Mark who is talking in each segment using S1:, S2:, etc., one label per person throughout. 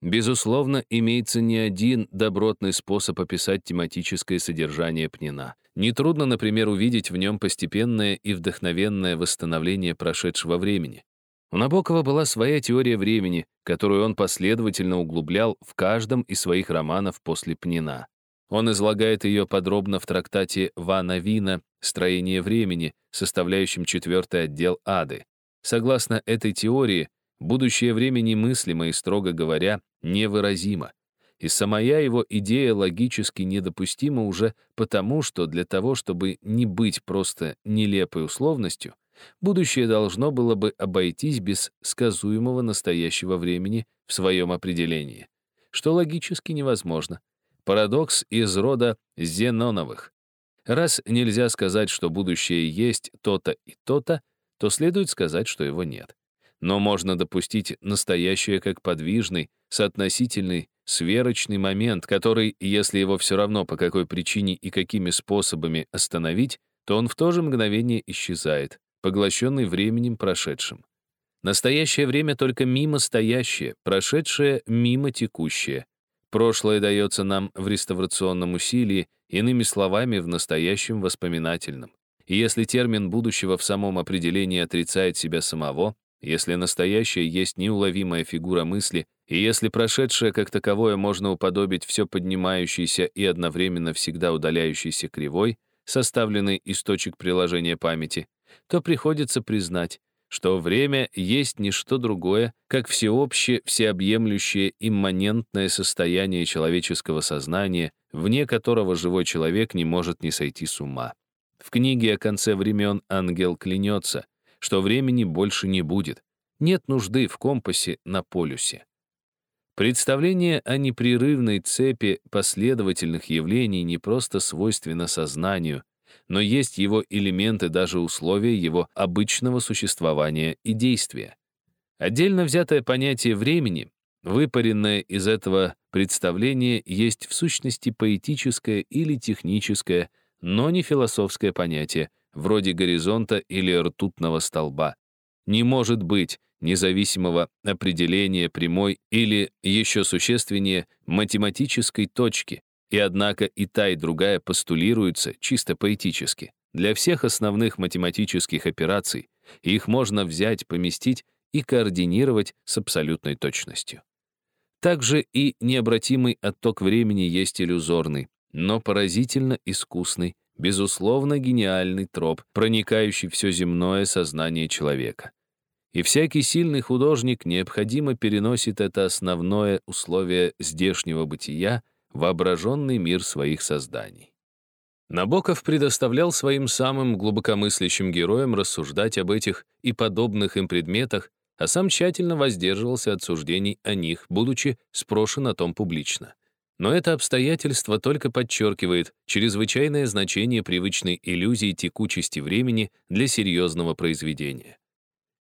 S1: Безусловно, имеется не один добротный способ описать тематическое содержание Пнина. Нетрудно, например, увидеть в нем постепенное и вдохновенное восстановление прошедшего времени. У Набокова была своя теория времени, которую он последовательно углублял в каждом из своих романов после Пнина. Он излагает ее подробно в трактате Вана Вина «Строение времени», составляющем четвертый отдел Ады. Согласно этой теории, будущее время немыслимо и, строго говоря, невыразимо. И самая его идея логически недопустима уже потому, что для того, чтобы не быть просто нелепой условностью, будущее должно было бы обойтись без сказуемого настоящего времени в своем определении, что логически невозможно. Парадокс из рода Зеноновых. Раз нельзя сказать, что будущее есть то-то и то-то, то следует сказать, что его нет. Но можно допустить настоящее как подвижный, соотносительный, сверочный момент, который, если его все равно по какой причине и какими способами остановить, то он в то же мгновение исчезает, поглощенный временем прошедшим. Настоящее время только мимо стоящее, прошедшее мимо текущее. Прошлое дается нам в реставрационном усилии, иными словами, в настоящем воспоминательном. И если термин будущего в самом определении отрицает себя самого, если настоящее есть неуловимая фигура мысли, и если прошедшее как таковое можно уподобить все поднимающейся и одновременно всегда удаляющейся кривой, составленной из точек приложения памяти, то приходится признать, что время есть не что другое, как всеобщее, всеобъемлющее, имманентное состояние человеческого сознания, вне которого живой человек не может не сойти с ума. В книге о конце времен ангел клянется — что времени больше не будет. Нет нужды в компасе на полюсе. Представление о непрерывной цепи последовательных явлений не просто свойственно сознанию, но есть его элементы, даже условия его обычного существования и действия. Отдельно взятое понятие времени, выпаренное из этого представления, есть в сущности поэтическое или техническое, но не философское понятие, вроде горизонта или ртутного столба. Не может быть независимого определения прямой или, еще существеннее, математической точки, и однако и та, и другая постулируются чисто поэтически. Для всех основных математических операций их можно взять, поместить и координировать с абсолютной точностью. Также и необратимый отток времени есть иллюзорный, но поразительно искусный, безусловно, гениальный троп, проникающий все земное сознание человека. И всякий сильный художник необходимо переносит это основное условие здешнего бытия в воображенный мир своих созданий. Набоков предоставлял своим самым глубокомыслящим героям рассуждать об этих и подобных им предметах, а сам тщательно воздерживался от суждений о них, будучи спрошен о том публично. Но это обстоятельство только подчеркивает чрезвычайное значение привычной иллюзии текучести времени для серьезного произведения.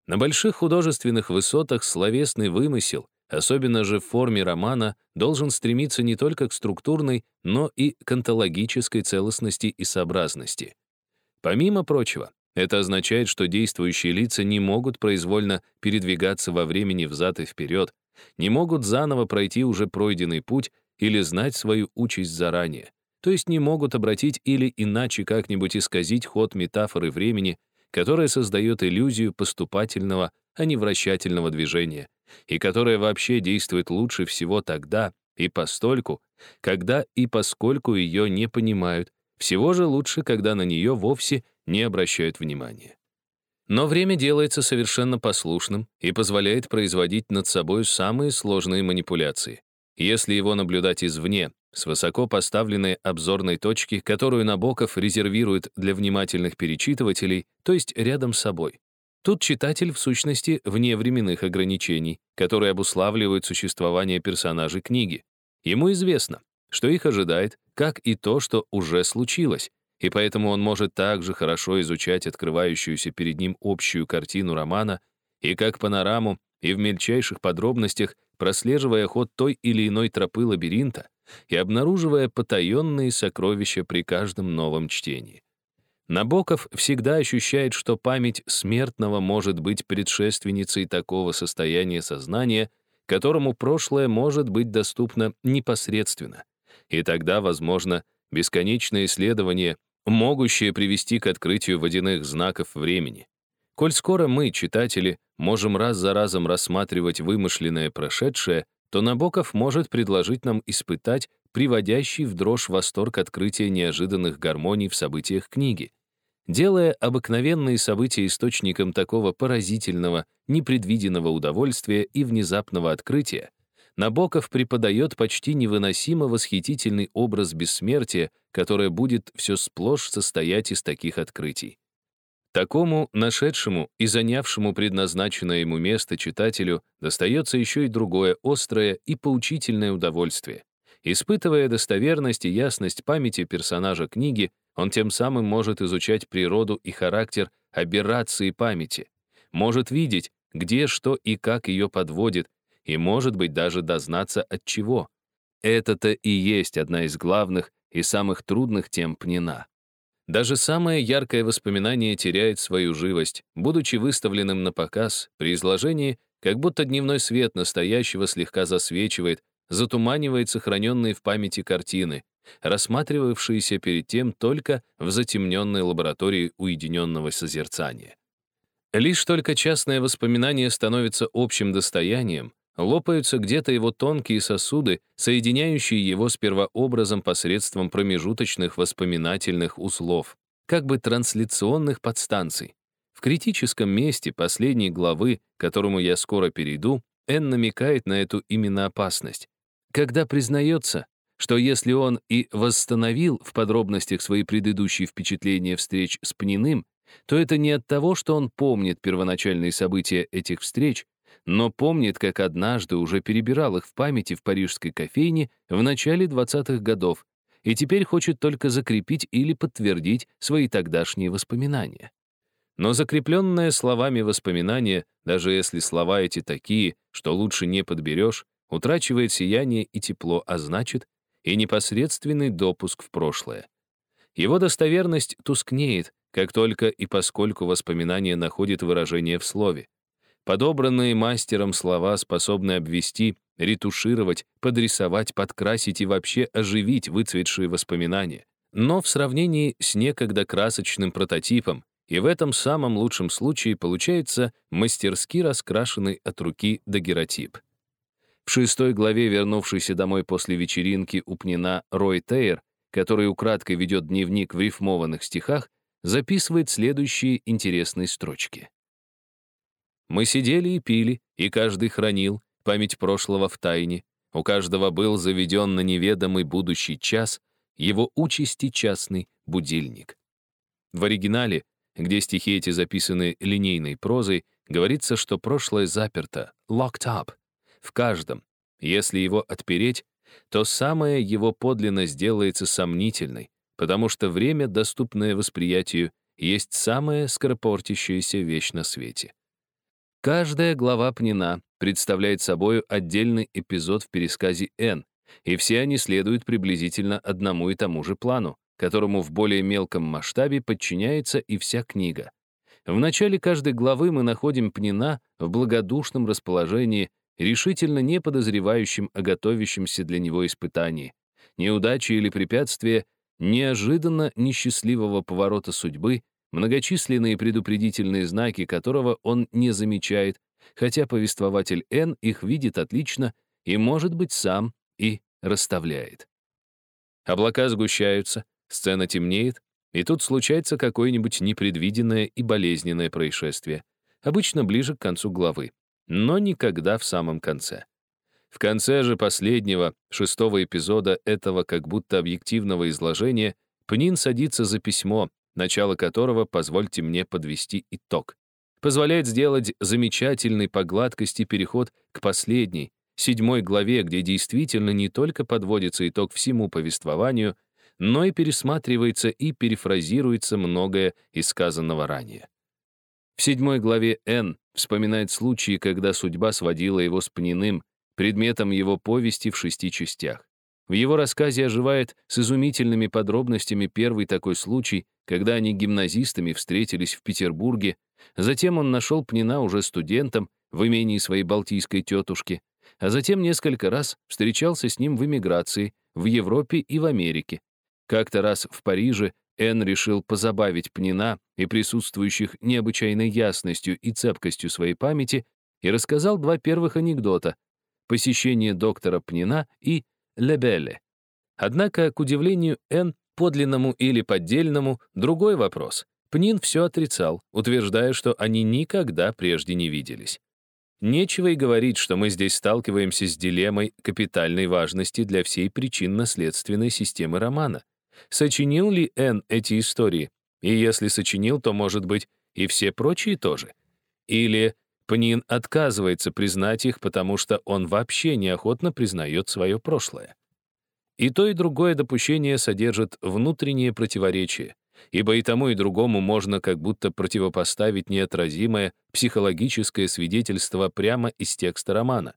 S1: На больших художественных высотах словесный вымысел, особенно же в форме романа, должен стремиться не только к структурной, но и к онтологической целостности и сообразности. Помимо прочего, это означает, что действующие лица не могут произвольно передвигаться во времени взад и вперед, не могут заново пройти уже пройденный путь, или знать свою участь заранее, то есть не могут обратить или иначе как-нибудь исказить ход метафоры времени, которая создает иллюзию поступательного, а не вращательного движения, и которая вообще действует лучше всего тогда и постольку, когда и поскольку ее не понимают, всего же лучше, когда на нее вовсе не обращают внимания. Но время делается совершенно послушным и позволяет производить над собой самые сложные манипуляции. Если его наблюдать извне, с высоко поставленной обзорной точки, которую Набоков резервирует для внимательных перечитывателей, то есть рядом с собой. Тут читатель, в сущности, вне временных ограничений, которые обуславливают существование персонажей книги. Ему известно, что их ожидает, как и то, что уже случилось, и поэтому он может также хорошо изучать открывающуюся перед ним общую картину романа и как панораму, и в мельчайших подробностях прослеживая ход той или иной тропы лабиринта и обнаруживая потаенные сокровища при каждом новом чтении. Набоков всегда ощущает, что память смертного может быть предшественницей такого состояния сознания, которому прошлое может быть доступно непосредственно. И тогда, возможно, бесконечное исследование, могущее привести к открытию водяных знаков времени. Коль скоро мы, читатели, можем раз за разом рассматривать вымышленное прошедшее, то Набоков может предложить нам испытать приводящий в дрожь восторг открытия неожиданных гармоний в событиях книги. Делая обыкновенные события источником такого поразительного, непредвиденного удовольствия и внезапного открытия, Набоков преподает почти невыносимо восхитительный образ бессмертия, которое будет все сплошь состоять из таких открытий. Такому, нашедшему и занявшему предназначенное ему место читателю, достается еще и другое острое и поучительное удовольствие. Испытывая достоверность и ясность памяти персонажа книги, он тем самым может изучать природу и характер аберрации памяти, может видеть, где, что и как ее подводит, и, может быть, даже дознаться от чего. Это-то и есть одна из главных и самых трудных тем Пнина. Даже самое яркое воспоминание теряет свою живость, будучи выставленным на показ, при изложении, как будто дневной свет настоящего слегка засвечивает, затуманивает сохраненные в памяти картины, рассматривавшиеся перед тем только в затемненной лаборатории уединенного созерцания. Лишь только частное воспоминание становится общим достоянием, лопаются где-то его тонкие сосуды, соединяющие его с первообразом посредством промежуточных воспоминательных узлов, как бы трансляционных подстанций. В критическом месте последней главы, к которому я скоро перейду, Н намекает на эту именно опасность. Когда признается, что если он и восстановил в подробностях свои предыдущие впечатления встреч с Пниным, то это не от того, что он помнит первоначальные события этих встреч, но помнит, как однажды уже перебирал их в памяти в парижской кофейне в начале 20-х годов и теперь хочет только закрепить или подтвердить свои тогдашние воспоминания. Но закрепленное словами воспоминание, даже если слова эти такие, что лучше не подберешь, утрачивает сияние и тепло, а значит, и непосредственный допуск в прошлое. Его достоверность тускнеет, как только и поскольку воспоминание находит выражение в слове. Подобранные мастером слова способны обвести, ретушировать, подрисовать, подкрасить и вообще оживить выцветшие воспоминания. Но в сравнении с некогда красочным прототипом, и в этом самом лучшем случае получается мастерски раскрашенный от руки дагеротип. В шестой главе, вернувшийся домой после вечеринки у Пнина Рой Тейр, который украдкой ведет дневник в рифмованных стихах, записывает следующие интересные строчки. Мы сидели и пили, и каждый хранил память прошлого в тайне. У каждого был заведен на неведомый будущий час его участи частный будильник. В оригинале, где стихи эти записаны линейной прозой, говорится, что прошлое заперто, locked up, в каждом. Если его отпереть, то самая его подлинность сделается сомнительной, потому что время, доступное восприятию, есть самая скоропортящаяся вещь на свете. Каждая глава Пнина представляет собой отдельный эпизод в пересказе Н, и все они следуют приблизительно одному и тому же плану, которому в более мелком масштабе подчиняется и вся книга. В начале каждой главы мы находим Пнина в благодушном расположении, решительно не подозревающим о готовящемся для него испытании. Неудачи или препятствия, неожиданно несчастливого поворота судьбы многочисленные предупредительные знаки которого он не замечает, хотя повествователь Н их видит отлично и, может быть, сам и расставляет. Облака сгущаются, сцена темнеет, и тут случается какое-нибудь непредвиденное и болезненное происшествие, обычно ближе к концу главы, но никогда в самом конце. В конце же последнего, шестого эпизода этого как будто объективного изложения Пнин садится за письмо, начало которого, позвольте мне подвести итог, позволяет сделать замечательный по гладкости переход к последней, седьмой главе, где действительно не только подводится итог всему повествованию, но и пересматривается и перефразируется многое из сказанного ранее. В седьмой главе Н вспоминает случаи, когда судьба сводила его с Пниным, предметом его повести в шести частях. В его рассказе оживает с изумительными подробностями первый такой случай, когда они гимназистами встретились в Петербурге, затем он нашел Пнина уже студентом в имении своей балтийской тетушки, а затем несколько раз встречался с ним в эмиграции, в Европе и в Америке. Как-то раз в Париже Н решил позабавить Пнина и присутствующих необычайной ясностью и цепкостью своей памяти и рассказал два первых анекдота — посещение доктора Пнина и Лебеле. Однако, к удивлению Н, подлинному или поддельному, другой вопрос. Пнин все отрицал, утверждая, что они никогда прежде не виделись. Нечего и говорить, что мы здесь сталкиваемся с дилеммой капитальной важности для всей причинно-следственной системы романа. Сочинил ли Н эти истории? И если сочинил, то, может быть, и все прочие тоже. Или Пнин отказывается признать их, потому что он вообще неохотно признает свое прошлое. И то, и другое допущение содержит внутреннее противоречие ибо и тому, и другому можно как будто противопоставить неотразимое психологическое свидетельство прямо из текста романа.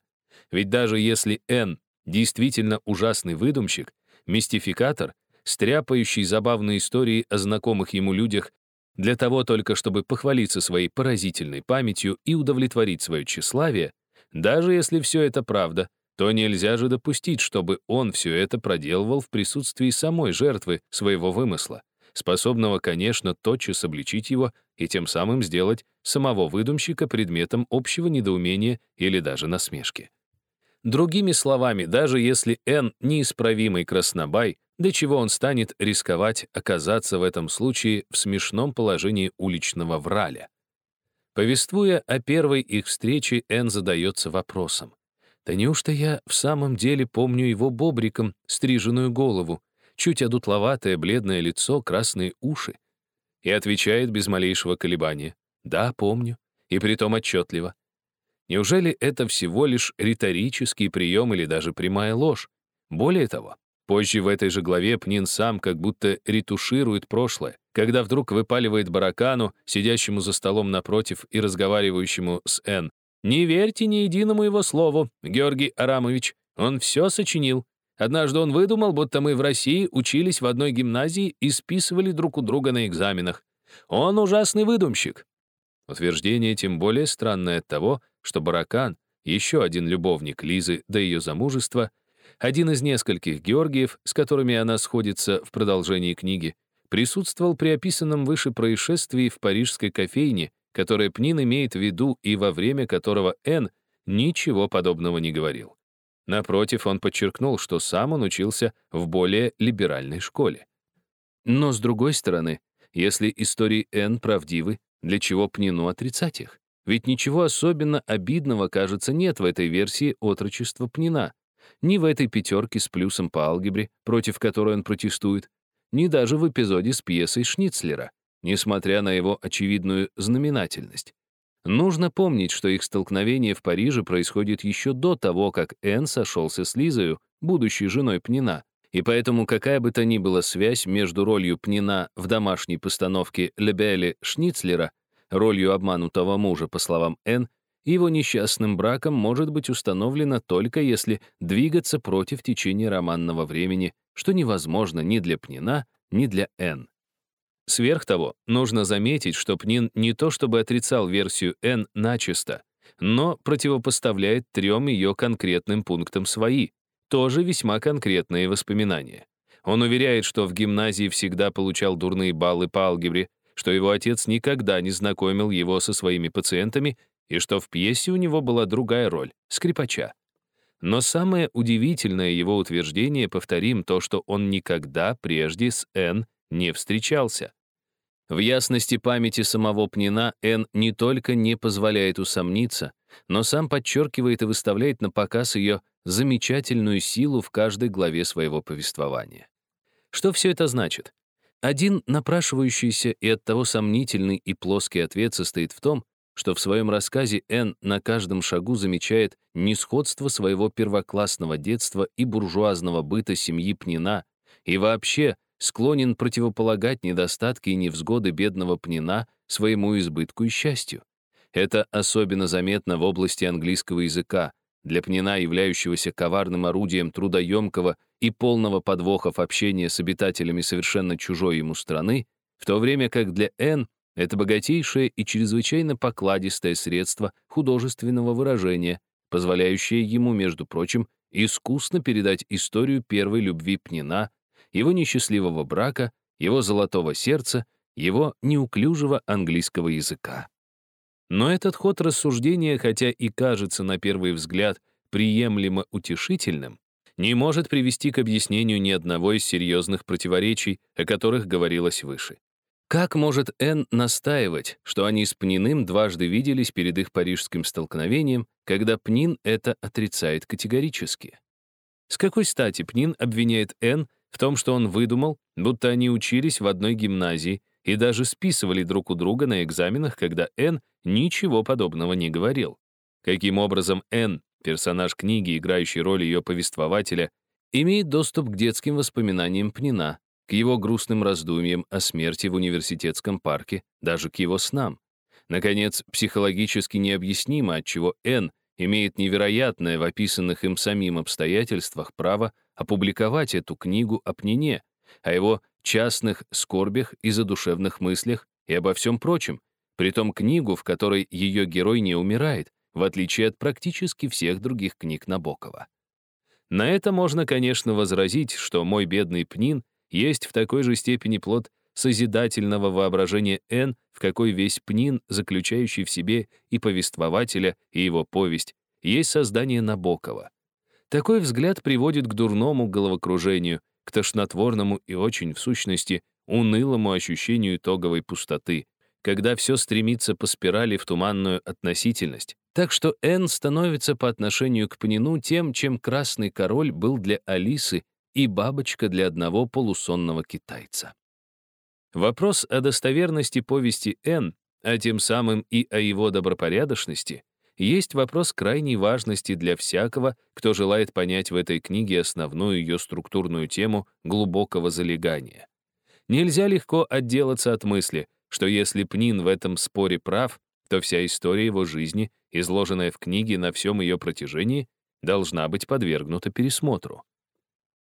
S1: Ведь даже если Н действительно ужасный выдумщик, мистификатор, стряпающий забавные истории о знакомых ему людях для того только, чтобы похвалиться своей поразительной памятью и удовлетворить свое тщеславие, даже если все это правда, то нельзя же допустить, чтобы он все это проделывал в присутствии самой жертвы своего вымысла способного, конечно, тотчас обличить его и тем самым сделать самого выдумщика предметом общего недоумения или даже насмешки. Другими словами, даже если Н неисправимый краснобай, до чего он станет рисковать оказаться в этом случае в смешном положении уличного враля? Повествуя о первой их встрече, Н задается вопросом. «Да неужто я в самом деле помню его бобриком, стриженную голову, чуть одутловатое бледное лицо, красные уши. И отвечает без малейшего колебания. «Да, помню, и притом отчетливо». Неужели это всего лишь риторический прием или даже прямая ложь? Более того, позже в этой же главе Пнин сам как будто ретуширует прошлое, когда вдруг выпаливает баракану, сидящему за столом напротив и разговаривающему с Н. «Не верьте ни единому его слову, Георгий Арамович, он все сочинил, Однажды он выдумал, будто мы в России учились в одной гимназии и списывали друг у друга на экзаменах. Он ужасный выдумщик. Утверждение тем более странное от того, что Баракан, еще один любовник Лизы до ее замужества, один из нескольких Георгиев, с которыми она сходится в продолжении книги, присутствовал при описанном выше происшествии в парижской кофейне, которое Пнин имеет в виду и во время которого Н ничего подобного не говорил. Напротив, он подчеркнул, что сам он учился в более либеральной школе. Но, с другой стороны, если истории Н правдивы, для чего Пнину отрицать их? Ведь ничего особенно обидного, кажется, нет в этой версии отрочества Пнина. Ни в этой пятерке с плюсом по алгебре, против которой он протестует, ни даже в эпизоде с пьесой Шницлера, несмотря на его очевидную знаменательность. Нужно помнить, что их столкновение в Париже происходит еще до того, как Энн сошелся с Лизою, будущей женой Пнина, и поэтому какая бы то ни была связь между ролью Пнина в домашней постановке Лебели Шницлера, ролью обманутого мужа, по словам Энн, его несчастным браком может быть установлена только если двигаться против течения романного времени, что невозможно ни для Пнина, ни для Энн. Сверх того, нужно заметить, что Пнин не то чтобы отрицал версию N начисто, но противопоставляет трем ее конкретным пунктам свои, тоже весьма конкретные воспоминания. Он уверяет, что в гимназии всегда получал дурные баллы по алгебре, что его отец никогда не знакомил его со своими пациентами и что в пьесе у него была другая роль — скрипача. Но самое удивительное его утверждение, повторим, то, что он никогда прежде с Н не встречался. В ясности памяти самого Пнина Н не только не позволяет усомниться, но сам подчеркивает и выставляет на показ ее замечательную силу в каждой главе своего повествования. Что все это значит? Один напрашивающийся и оттого сомнительный и плоский ответ состоит в том, что в своем рассказе Н на каждом шагу замечает несходство своего первоклассного детства и буржуазного быта семьи Пнина и вообще склонен противополагать недостатки и невзгоды бедного Пнина своему избытку и счастью. Это особенно заметно в области английского языка, для Пнина, являющегося коварным орудием трудоемкого и полного подвохов общения с обитателями совершенно чужой ему страны, в то время как для Н это богатейшее и чрезвычайно покладистое средство художественного выражения, позволяющая ему, между прочим, искусно передать историю первой любви Пнина, его несчастливого брака, его золотого сердца, его неуклюжего английского языка. Но этот ход рассуждения, хотя и кажется на первый взгляд приемлемо утешительным, не может привести к объяснению ни одного из серьезных противоречий, о которых говорилось выше. Как может Н настаивать, что они с Пниным дважды виделись перед их парижским столкновением, когда Пнин это отрицает категорически? С какой стати Пнин обвиняет Н в том, что он выдумал, будто они учились в одной гимназии и даже списывали друг у друга на экзаменах, когда Н ничего подобного не говорил? Каким образом Н персонаж книги, играющий роль ее повествователя, имеет доступ к детским воспоминаниям Пнина, к его грустным раздумьям о смерти в университетском парке, даже к его снам. Наконец, психологически необъяснимо, отчего Н имеет невероятное в описанных им самим обстоятельствах право опубликовать эту книгу о Пнине, о его частных скорбях и задушевных мыслях и обо всем прочем, притом книгу, в которой ее герой не умирает, в отличие от практически всех других книг Набокова. На это можно, конечно, возразить, что «Мой бедный Пнин» есть в такой же степени плод созидательного воображения Н, в какой весь Пнин, заключающий в себе и повествователя, и его повесть, есть создание Набокова. Такой взгляд приводит к дурному головокружению, к тошнотворному и очень, в сущности, унылому ощущению итоговой пустоты, когда все стремится по спирали в туманную относительность, так что Н становится по отношению к Пнину тем, чем Красный Король был для Алисы и бабочка для одного полусонного китайца. Вопрос о достоверности повести Н, а тем самым и о его добропорядочности, есть вопрос крайней важности для всякого, кто желает понять в этой книге основную ее структурную тему глубокого залегания. Нельзя легко отделаться от мысли, что если Пнин в этом споре прав, то вся история его жизни, изложенная в книге на всем ее протяжении, должна быть подвергнута пересмотру.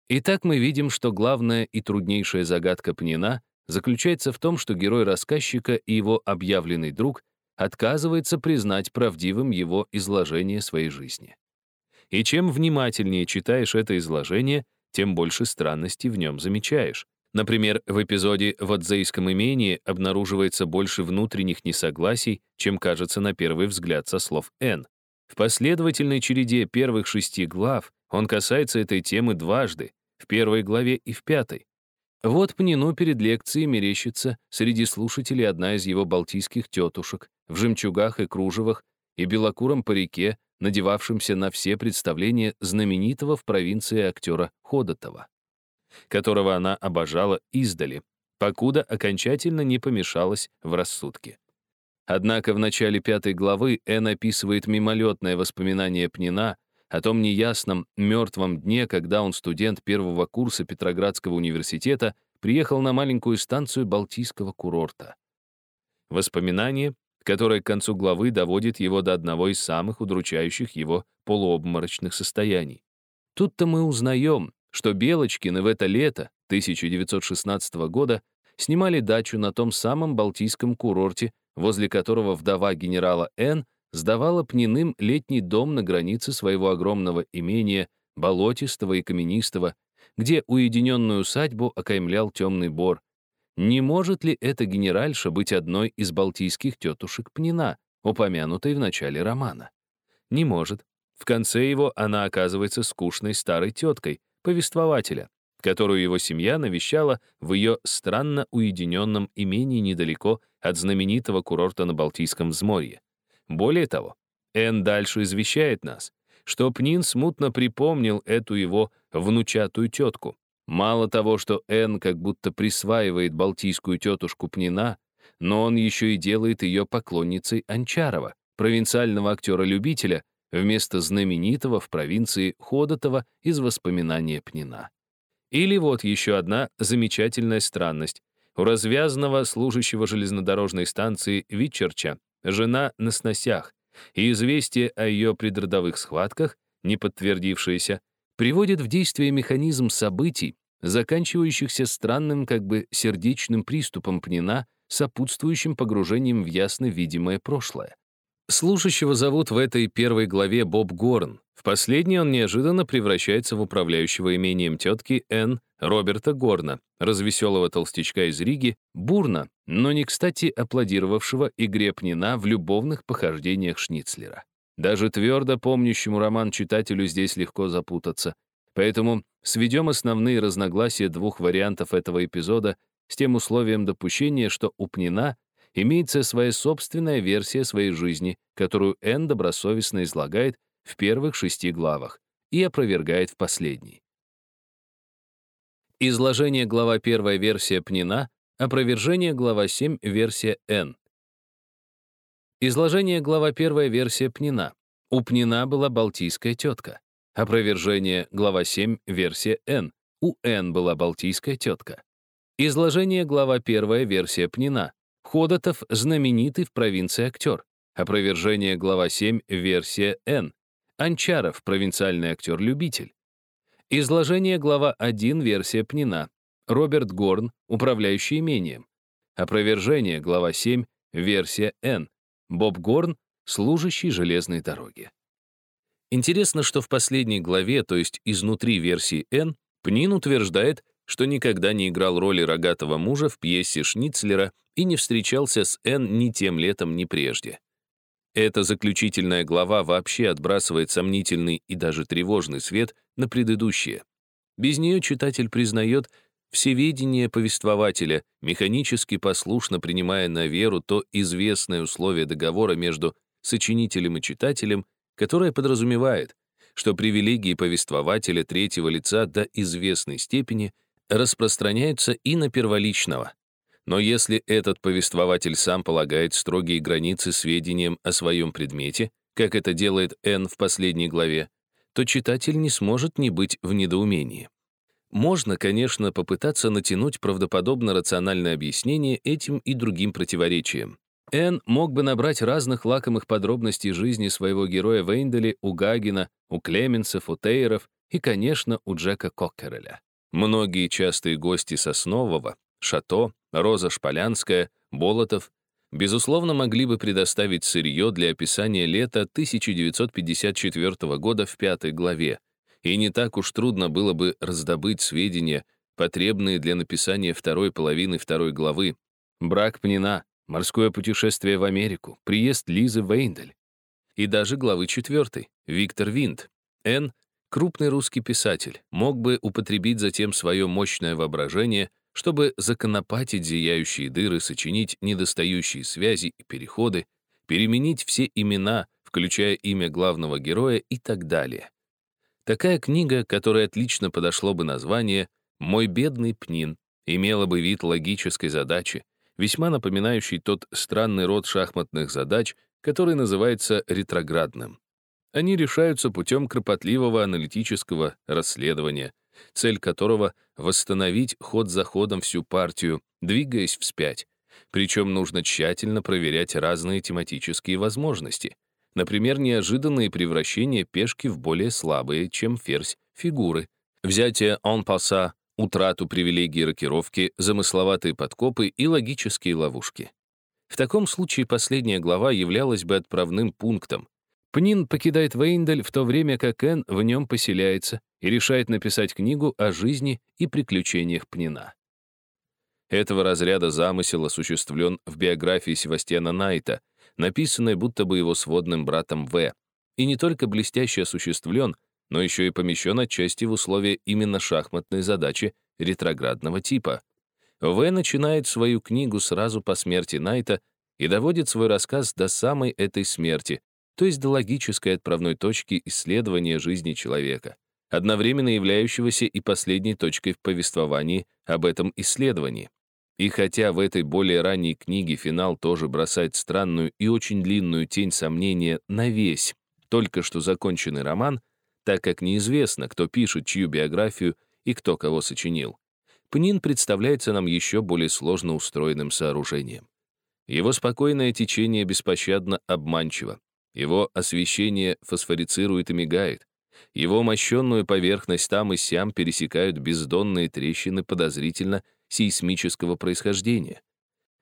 S1: Итак, мы видим, что главная и труднейшая загадка Пнина заключается в том, что герой рассказчика и его объявленный друг отказывается признать правдивым его изложение своей жизни. И чем внимательнее читаешь это изложение, тем больше странностей в нем замечаешь. Например, в эпизоде в Адзейском имении обнаруживается больше внутренних несогласий, чем кажется на первый взгляд со слов Н. В последовательной череде первых шести глав он касается этой темы дважды, в первой главе и в пятой. Вот Пнину перед лекцией мерещится среди слушателей одна из его балтийских тетушек в жемчугах и кружевах и белокуром парике, надевавшимся на все представления знаменитого в провинции актера Ходотова которого она обожала издали, покуда окончательно не помешалась в рассудке. Однако в начале пятой главы Эн описывает мимолетное воспоминание Пнина о том неясном мертвом дне, когда он, студент первого курса Петроградского университета, приехал на маленькую станцию Балтийского курорта. Воспоминание, которое к концу главы доводит его до одного из самых удручающих его полуобморочных состояний. Тут-то мы узнаем, что Белочкины в это лето 1916 года снимали дачу на том самом Балтийском курорте, возле которого вдова генерала Н. сдавала пниным летний дом на границе своего огромного имения, болотистого и каменистого, где уединенную усадьбу окаймлял темный бор. Не может ли эта генеральша быть одной из балтийских тетушек Пнина, упомянутой в начале романа? Не может. В конце его она оказывается скучной старой теткой, повествователя, которую его семья навещала в ее странно уединенном имении недалеко от знаменитого курорта на Балтийском взморье. Более того, Эн дальше извещает нас, что Пнин смутно припомнил эту его внучатую тетку. Мало того, что Эн как будто присваивает балтийскую тетушку Пнина, но он еще и делает ее поклонницей Анчарова, провинциального актера-любителя, вместо знаменитого в провинции Ходотова из воспоминания Пнина. Или вот еще одна замечательная странность. У развязанного служащего железнодорожной станции Витчерча жена на сносях, и известие о ее предродовых схватках, не подтвердившееся, приводит в действие механизм событий, заканчивающихся странным как бы сердечным приступом Пнина, сопутствующим погружением в ясно видимое прошлое. Слушающего зовут в этой первой главе Боб Горн. В последней он неожиданно превращается в управляющего имением тетки Н. Роберта Горна, развеселого толстячка из Риги, бурно, но не кстати аплодировавшего игре Пнина в любовных похождениях Шницлера. Даже твердо помнящему роман читателю здесь легко запутаться. Поэтому сведем основные разногласия двух вариантов этого эпизода с тем условием допущения, что у Пнина имеется своя собственная версия своей жизни, которую Энн добросовестно излагает в первых шести главах и опровергает в последней. Изложение глава 1 версия Пнина, опровержение глава 7 версия Н. Изложение глава 1 версия Пнина. У Пнина была балтийская тетка. Опровержение глава 7 версия Н. У Н была балтийская тетка. Изложение глава 1 версия Пнина. Ходотов знаменитый в провинции актер. Опровержение глава 7 версия Н. Анчаров провинциальный актер-любитель. Изложение глава 1, версия Пнина. Роберт Горн, управляющий имением. Опровержение глава 7, версия Н. Боб Горн, служащий железной дороги. Интересно, что в последней главе, то есть изнутри версии Н, Пнин утверждает, что никогда не играл роли рогатого мужа в пьесе Шницлера и не встречался с Н ни тем летом, ни прежде. Эта заключительная глава вообще отбрасывает сомнительный и даже тревожный свет на предыдущие. Без нее читатель признает всеведение повествователя, механически послушно принимая на веру то известное условие договора между сочинителем и читателем, которое подразумевает, что привилегии повествователя третьего лица до известной степени распространяются и на перволичного, но если этот повествователь сам полагает строгие границы сведениям о своем предмете, как это делает Н в последней главе, то читатель не сможет не быть в недоумении. Можно, конечно, попытаться натянуть правдоподобно рациональное объяснение этим и другим противоречиям. Н мог бы набрать разных лакомых подробностей жизни своего героя Вейндели у Гагина, у Клеменсов, у Тейеров и, конечно, у Джека Коккереля. Многие частые гости Соснового, Шато, Роза Шполянская, Болотов, безусловно, могли бы предоставить сырье для описания лета 1954 года в пятой главе, и не так уж трудно было бы раздобыть сведения, потребные для написания второй половины второй главы. Брак Пнина, морское путешествие в Америку, приезд Лизы Вейндель. И даже главы четвертой, Виктор Винт, Н. Крупный русский писатель мог бы употребить затем свое мощное воображение — чтобы законопатить зияющие дыры, сочинить недостающие связи и переходы, переменить все имена, включая имя главного героя и так далее. Такая книга, которой отлично подошло бы название «Мой бедный Пнин», имела бы вид логической задачи, весьма напоминающий тот странный род шахматных задач, который называется ретроградным. Они решаются путем кропотливого аналитического расследования — цель которого — восстановить ход за ходом всю партию, двигаясь вспять. Причем нужно тщательно проверять разные тематические возможности. Например, неожиданные превращения пешки в более слабые, чем ферзь, фигуры, взятие en паса, утрату привилегий рокировки, замысловатые подкопы и логические ловушки. В таком случае последняя глава являлась бы отправным пунктом, Пнин покидает Вейндель в то время, как Энн в нем поселяется и решает написать книгу о жизни и приключениях Пнина. Этого разряда замысел осуществлен в биографии Севастьяна Найта, написанной будто бы его сводным братом В. И не только блестяще осуществлен, но еще и помещен отчасти в условия именно шахматной задачи ретроградного типа. В. начинает свою книгу сразу по смерти Найта и доводит свой рассказ до самой этой смерти, то есть до логической отправной точки исследования жизни человека, одновременно являющегося и последней точкой в повествовании об этом исследовании. И хотя в этой более ранней книге финал тоже бросает странную и очень длинную тень сомнения на весь только что законченный роман, так как неизвестно, кто пишет чью биографию и кто кого сочинил, Пнин представляется нам еще более сложно устроенным сооружением. Его спокойное течение беспощадно обманчиво. Его освещение фосфорицирует и мигает. Его мощенную поверхность там и сям пересекают бездонные трещины подозрительно сейсмического происхождения.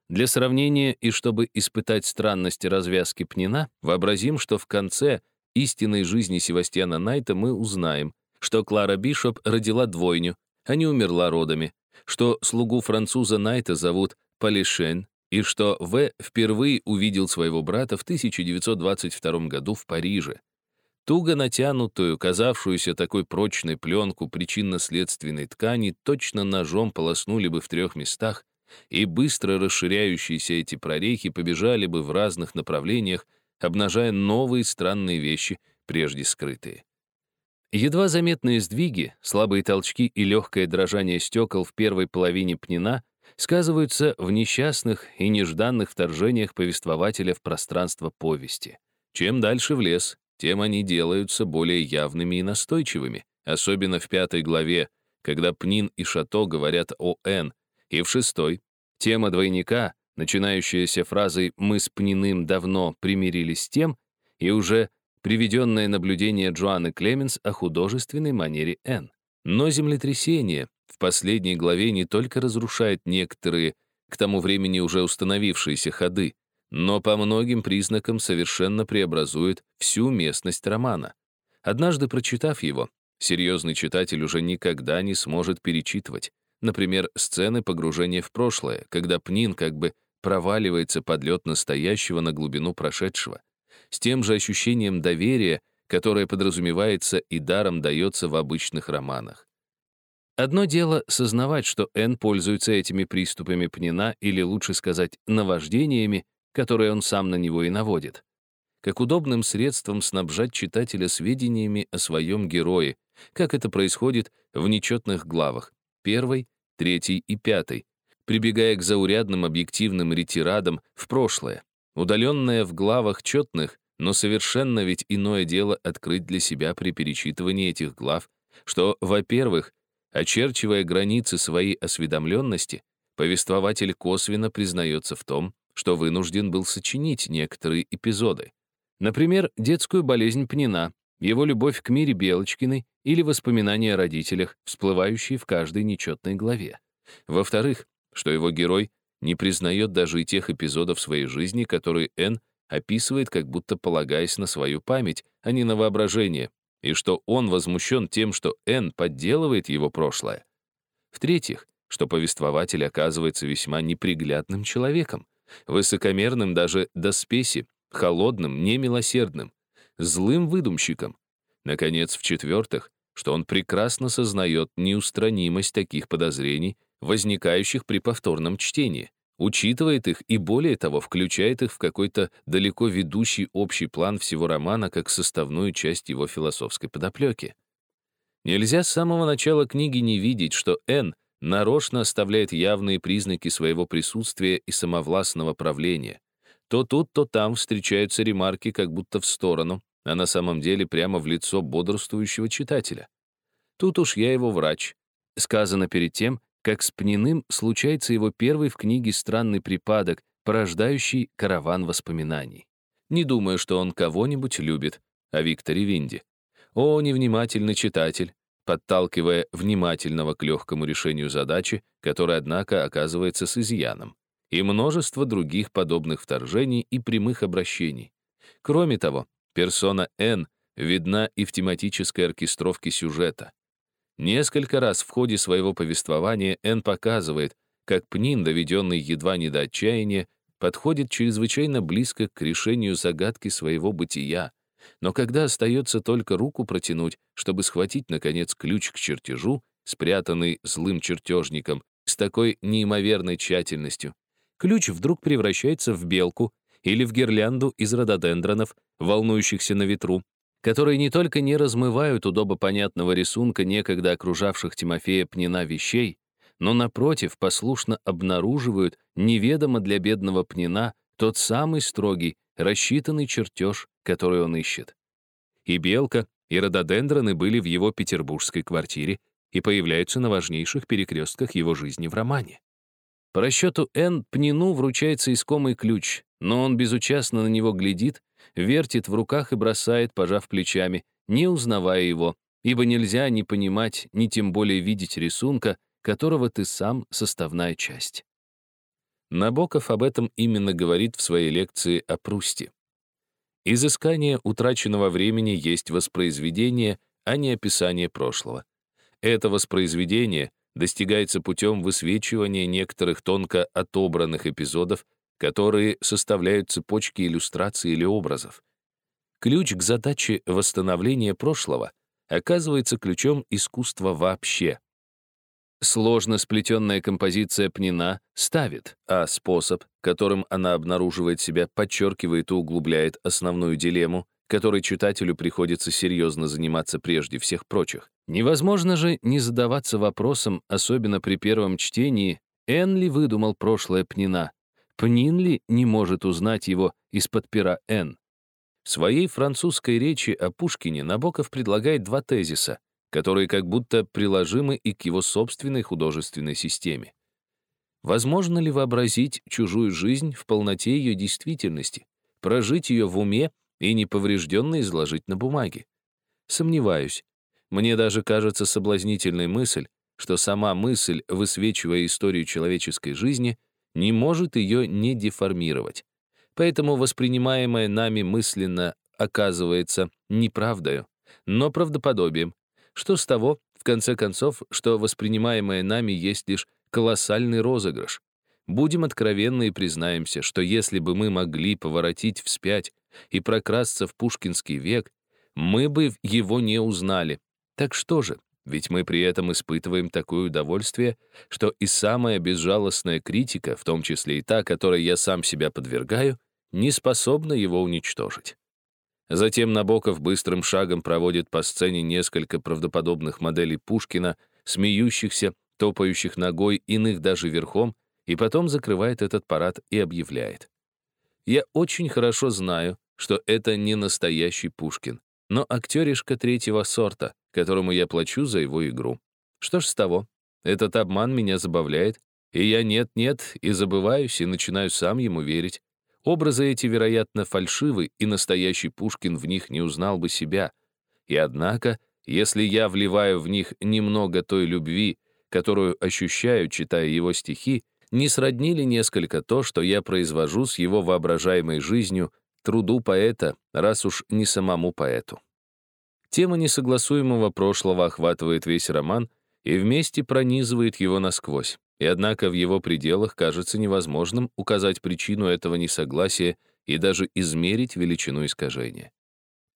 S1: Для сравнения и чтобы испытать странность развязки Пнина, вообразим, что в конце истинной жизни Севастьяна Найта мы узнаем, что Клара Бишоп родила двойню, а не умерла родами, что слугу француза Найта зовут Полишен, и что В. впервые увидел своего брата в 1922 году в Париже. Туго натянутую, казавшуюся такой прочной пленку причинно-следственной ткани точно ножом полоснули бы в трех местах, и быстро расширяющиеся эти прорехи побежали бы в разных направлениях, обнажая новые странные вещи, прежде скрытые. Едва заметные сдвиги, слабые толчки и легкое дрожание стекол в первой половине пнина сказываются в несчастных и нежданных вторжениях повествователя в пространство повести. Чем дальше в лес, тем они делаются более явными и настойчивыми, особенно в пятой главе, когда Пнин и Шато говорят о Н, и в шестой тема двойника, начинающаяся фразой «мы с Пниным давно примирились с тем», и уже приведенное наблюдение Джоанны Клеменс о художественной манере Н. Но землетрясение в последней главе не только разрушает некоторые, к тому времени уже установившиеся ходы, но по многим признакам совершенно преобразует всю местность романа. Однажды прочитав его, серьезный читатель уже никогда не сможет перечитывать, например, сцены погружения в прошлое, когда Пнин как бы проваливается под лед настоящего на глубину прошедшего, с тем же ощущением доверия, которое подразумевается и даром дается в обычных романах. Одно дело сознавать, что Н пользуется этими приступами Пнина, или лучше сказать, наваждениями, которые он сам на него и наводит. Как удобным средством снабжать читателя сведениями о своем герое, как это происходит в нечетных главах, первой, третьей и пятой, прибегая к заурядным объективным ретирадам в прошлое, удаленное в главах четных, но совершенно ведь иное дело открыть для себя при перечитывании этих глав, что, во-первых, очерчивая границы своей осведомленности, повествователь косвенно признается в том, что вынужден был сочинить некоторые эпизоды. Например, детскую болезнь Пнина, его любовь к Мире Белочкиной или воспоминания о родителях, всплывающие в каждой нечетной главе. Во-вторых, что его герой не признает даже и тех эпизодов своей жизни, которые Н описывает, как будто полагаясь на свою память, а не на воображение, и что он возмущен тем, что Н подделывает его прошлое. В-третьих, что повествователь оказывается весьма неприглядным человеком, высокомерным даже до спеси, холодным, немилосердным, злым выдумщиком. Наконец, в-четвертых, что он прекрасно сознает неустранимость таких подозрений, возникающих при повторном чтении, учитывает их и, более того, включает их в какой-то далеко ведущий общий план всего романа как составную часть его философской подоплеки. Нельзя с самого начала книги не видеть, что Н нарочно оставляет явные признаки своего присутствия и самовластного правления. То тут, то там встречаются ремарки как будто в сторону, а на самом деле прямо в лицо бодрствующего читателя. Тут уж я его врач. Сказано перед тем, как с Пниным случается его первый в книге странный припадок, порождающий караван воспоминаний. Не думаю, что он кого-нибудь любит, о Викторе Винде. О, невнимательный читатель, подталкивая внимательного к легкому решению задачи, которая, однако, оказывается с изъяном, и множество других подобных вторжений и прямых обращений. Кроме того, персона Н видна и в тематической оркестровке сюжета. Несколько раз в ходе своего повествования Н показывает, как Пнин, доведенный едва не до отчаяния, подходит чрезвычайно близко к решению загадки своего бытия, но когда остается только руку протянуть, чтобы схватить, наконец, ключ к чертежу, спрятанный злым чертежником, с такой неимоверной тщательностью, ключ вдруг превращается в белку или в гирлянду из рододендронов, волнующихся на ветру, которые не только не размывают удобопонятного рисунка некогда окружавших Тимофея Пнина вещей, но, напротив, послушно обнаруживают неведомо для бедного Пнина тот самый строгий, рассчитанный чертеж, который он ищет. И белка, и рододендроны были в его петербургской квартире и появляются на важнейших перекрестках его жизни в романе. По расчету Н. Пнину вручается искомый ключ, но он безучастно на него глядит, вертит в руках и бросает, пожав плечами, не узнавая его, ибо нельзя ни понимать, ни тем более видеть рисунка, которого ты сам составная часть. Набоков об этом именно говорит в своей лекции о Прусте. Изыскание утраченного времени есть воспроизведение, а не описание прошлого. Это воспроизведение достигается путем высвечивания некоторых тонко отобранных эпизодов, которые составляют цепочки иллюстраций или образов. Ключ к задаче восстановления прошлого оказывается ключом искусства вообще. Сложно сплетенная композиция Пнина ставит, а способ, которым она обнаруживает себя, подчеркивает и углубляет основную дилемму, которой читателю приходится серьезно заниматься прежде всех прочих. Невозможно же не задаваться вопросом, особенно при первом чтении, Эн ли выдумал прошлое Пнина, Пнин ли не может узнать его из-под пера Н. В своей французской речи о Пушкине Набоков предлагает два тезиса, которые как будто приложимы и к его собственной художественной системе. Возможно ли вообразить чужую жизнь в полноте ее действительности, прожить ее в уме и неповрежденно изложить на бумаге? Сомневаюсь. Мне даже кажется соблазнительной мысль, что сама мысль, высвечивая историю человеческой жизни, не может ее не деформировать. Поэтому воспринимаемое нами мысленно оказывается неправдою, но правдоподобием. Что с того, в конце концов, что воспринимаемое нами есть лишь колоссальный розыгрыш? Будем откровенны и признаемся, что если бы мы могли поворотить вспять и прокрасться в пушкинский век, мы бы его не узнали. Так что же, ведь мы при этом испытываем такое удовольствие, что и самая безжалостная критика, в том числе и та, которой я сам себя подвергаю, не способна его уничтожить. Затем Набоков быстрым шагом проводит по сцене несколько правдоподобных моделей Пушкина, смеющихся, топающих ногой, иных даже верхом, и потом закрывает этот парад и объявляет. Я очень хорошо знаю, что это не настоящий Пушкин, но актеришка третьего сорта, которому я плачу за его игру. Что ж с того? Этот обман меня забавляет, и я нет-нет, и забываюсь, и начинаю сам ему верить. Образы эти, вероятно, фальшивы, и настоящий Пушкин в них не узнал бы себя. И однако, если я вливаю в них немного той любви, которую ощущаю, читая его стихи, не сродни ли несколько то, что я произвожу с его воображаемой жизнью, труду поэта, раз уж не самому поэту. Тема несогласуемого прошлого охватывает весь роман и вместе пронизывает его насквозь. И однако в его пределах кажется невозможным указать причину этого несогласия и даже измерить величину искажения.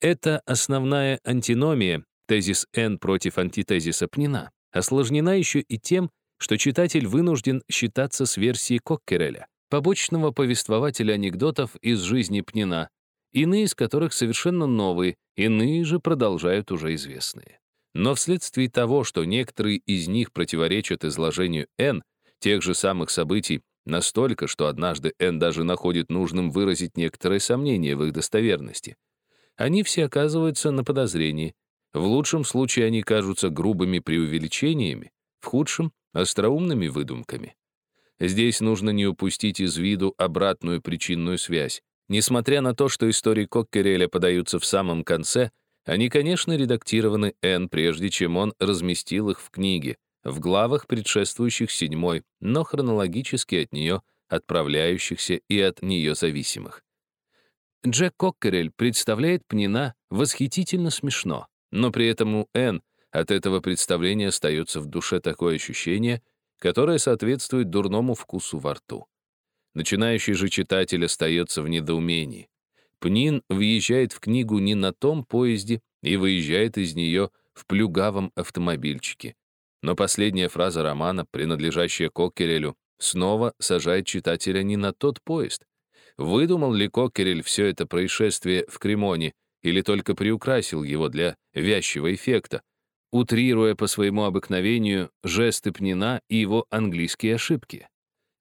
S1: Это основная антиномия, тезис N против антитезиса Пнина, осложнена еще и тем, что читатель вынужден считаться с версией Коккереля, побочного повествователя анекдотов из жизни Пнина, иные из которых совершенно новые, иные же продолжают уже известные. Но вследствие того, что некоторые из них противоречат изложению Н, тех же самых событий, настолько, что однажды Н даже находит нужным выразить некоторые сомнения в их достоверности, они все оказываются на подозрении. В лучшем случае они кажутся грубыми преувеличениями, в худшем — остроумными выдумками. Здесь нужно не упустить из виду обратную причинную связь. Несмотря на то, что истории Коккереля подаются в самом конце, они, конечно, редактированы Н, прежде чем он разместил их в книге, в главах, предшествующих седьмой, но хронологически от нее отправляющихся и от нее зависимых. Джек Коккерель представляет Пнина восхитительно смешно, но при этом у Н от этого представления остается в душе такое ощущение, которое соответствует дурному вкусу во рту. Начинающий же читатель остается в недоумении. Пнин въезжает в книгу не на том поезде и выезжает из нее в плюгавом автомобильчике. Но последняя фраза романа, принадлежащая Коккерелю, снова сажает читателя не на тот поезд. Выдумал ли Коккерель все это происшествие в Кремоне или только приукрасил его для вязчего эффекта, утрируя по своему обыкновению жесты Пнина и его английские ошибки?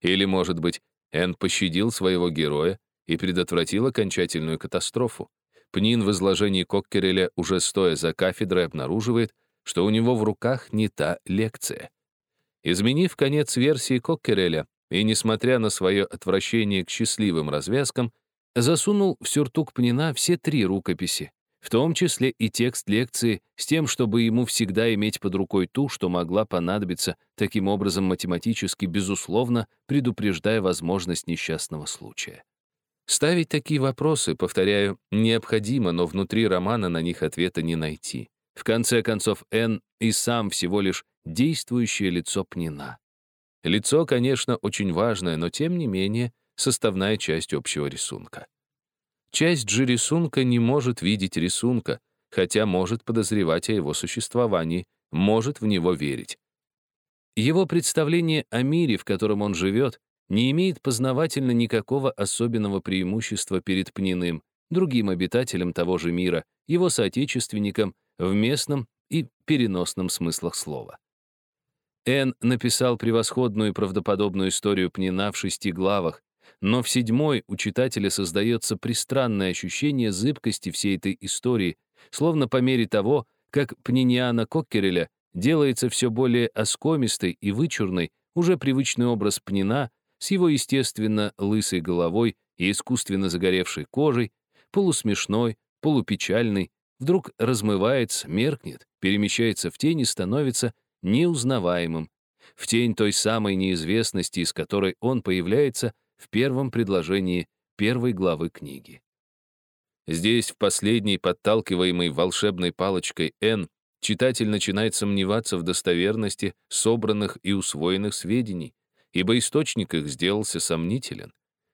S1: Или, может быть, Энн пощадил своего героя и предотвратил окончательную катастрофу. Пнин в изложении Коккереля, уже стоя за кафедрой, обнаруживает, что у него в руках не та лекция. Изменив конец версии Коккереля и, несмотря на свое отвращение к счастливым развязкам, засунул в сюртук Пнина все три рукописи, в том числе и текст лекции, с тем, чтобы ему всегда иметь под рукой ту, что могла понадобиться, таким образом математически, безусловно, предупреждая возможность несчастного случая. Ставить такие вопросы, повторяю, необходимо, но внутри романа на них ответа не найти. В конце концов, Н и сам всего лишь действующее лицо Пнина. Лицо, конечно, очень важное, но тем не менее составная часть общего рисунка. Часть же рисунка не может видеть рисунка, хотя может подозревать о его существовании, может в него верить. Его представление о мире, в котором он живет, не имеет познавательно никакого особенного преимущества перед Пниным, другим обитателем того же мира, его соотечественником в местном и переносном смыслах слова. Н написал превосходную и правдоподобную историю Пнина в шести главах, но в седьмой у читателя создается пристранное ощущение зыбкости всей этой истории, словно по мере того, как Пниниана Коккереля делается все более оскомистой и вычурной, уже привычный образ Пнина с его естественно лысой головой и искусственно загоревшей кожей, полусмешной, полупечальный, вдруг размывается, меркнет, перемещается в тень и становится неузнаваемым, в тень той самой неизвестности, из которой он появляется в первом предложении первой главы книги. Здесь, в последней подталкиваемой волшебной палочкой «Н», читатель начинает сомневаться в достоверности собранных и усвоенных сведений, ибо источник их сделался сомнителен.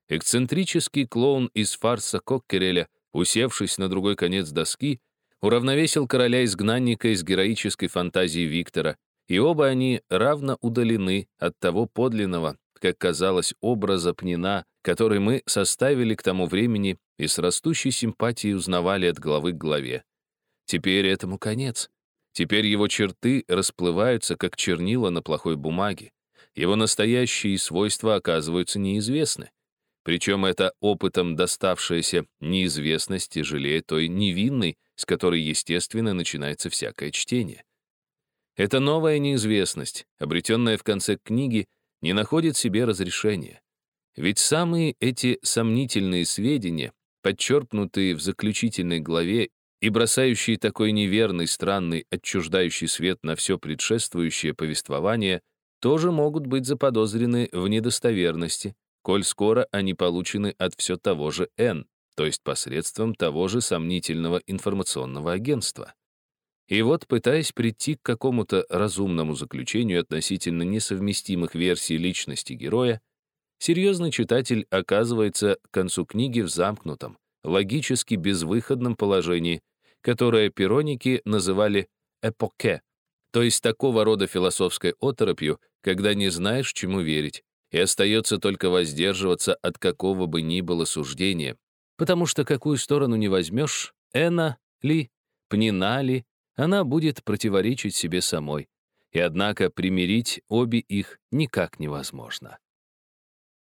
S1: Эксцентрический клоун из фарса Коккереля, усевшись на другой конец доски, уравновесил короля-изгнанника из героической фантазии Виктора, и оба они равно удалены от того подлинного, как казалось, образа Пнина, который мы составили к тому времени и с растущей симпатией узнавали от главы к главе. Теперь этому конец. Теперь его черты расплываются, как чернила на плохой бумаге. Его настоящие свойства оказываются неизвестны. Причем это опытом доставшаяся неизвестность тяжелее той невинной, с которой, естественно, начинается всякое чтение. Эта новая неизвестность, обретенная в конце книги, не находит себе разрешения. Ведь самые эти сомнительные сведения, подчерпнутые в заключительной главе и бросающие такой неверный, странный, отчуждающий свет на все предшествующее повествование, тоже могут быть заподозрены в недостоверности, коль скоро они получены от все того же Н, то есть посредством того же сомнительного информационного агентства. И вот, пытаясь прийти к какому-то разумному заключению относительно несовместимых версий личности героя, серьезный читатель оказывается к концу книги в замкнутом, логически безвыходном положении, которое пероники называли «эпоке», то есть такого рода философской оторопью, когда не знаешь, чему верить, и остается только воздерживаться от какого бы ни было суждения, потому что какую сторону не возьмешь, Эна ли, Пнина ли, она будет противоречить себе самой, и однако примирить обе их никак невозможно.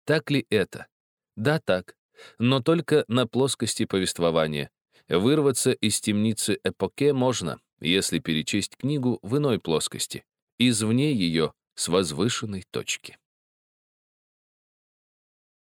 S1: Так ли это? Да, так, но только на плоскости повествования. Вырваться из темницы эпоке можно, если перечесть книгу в иной плоскости, извне ее, с возвышенной точки.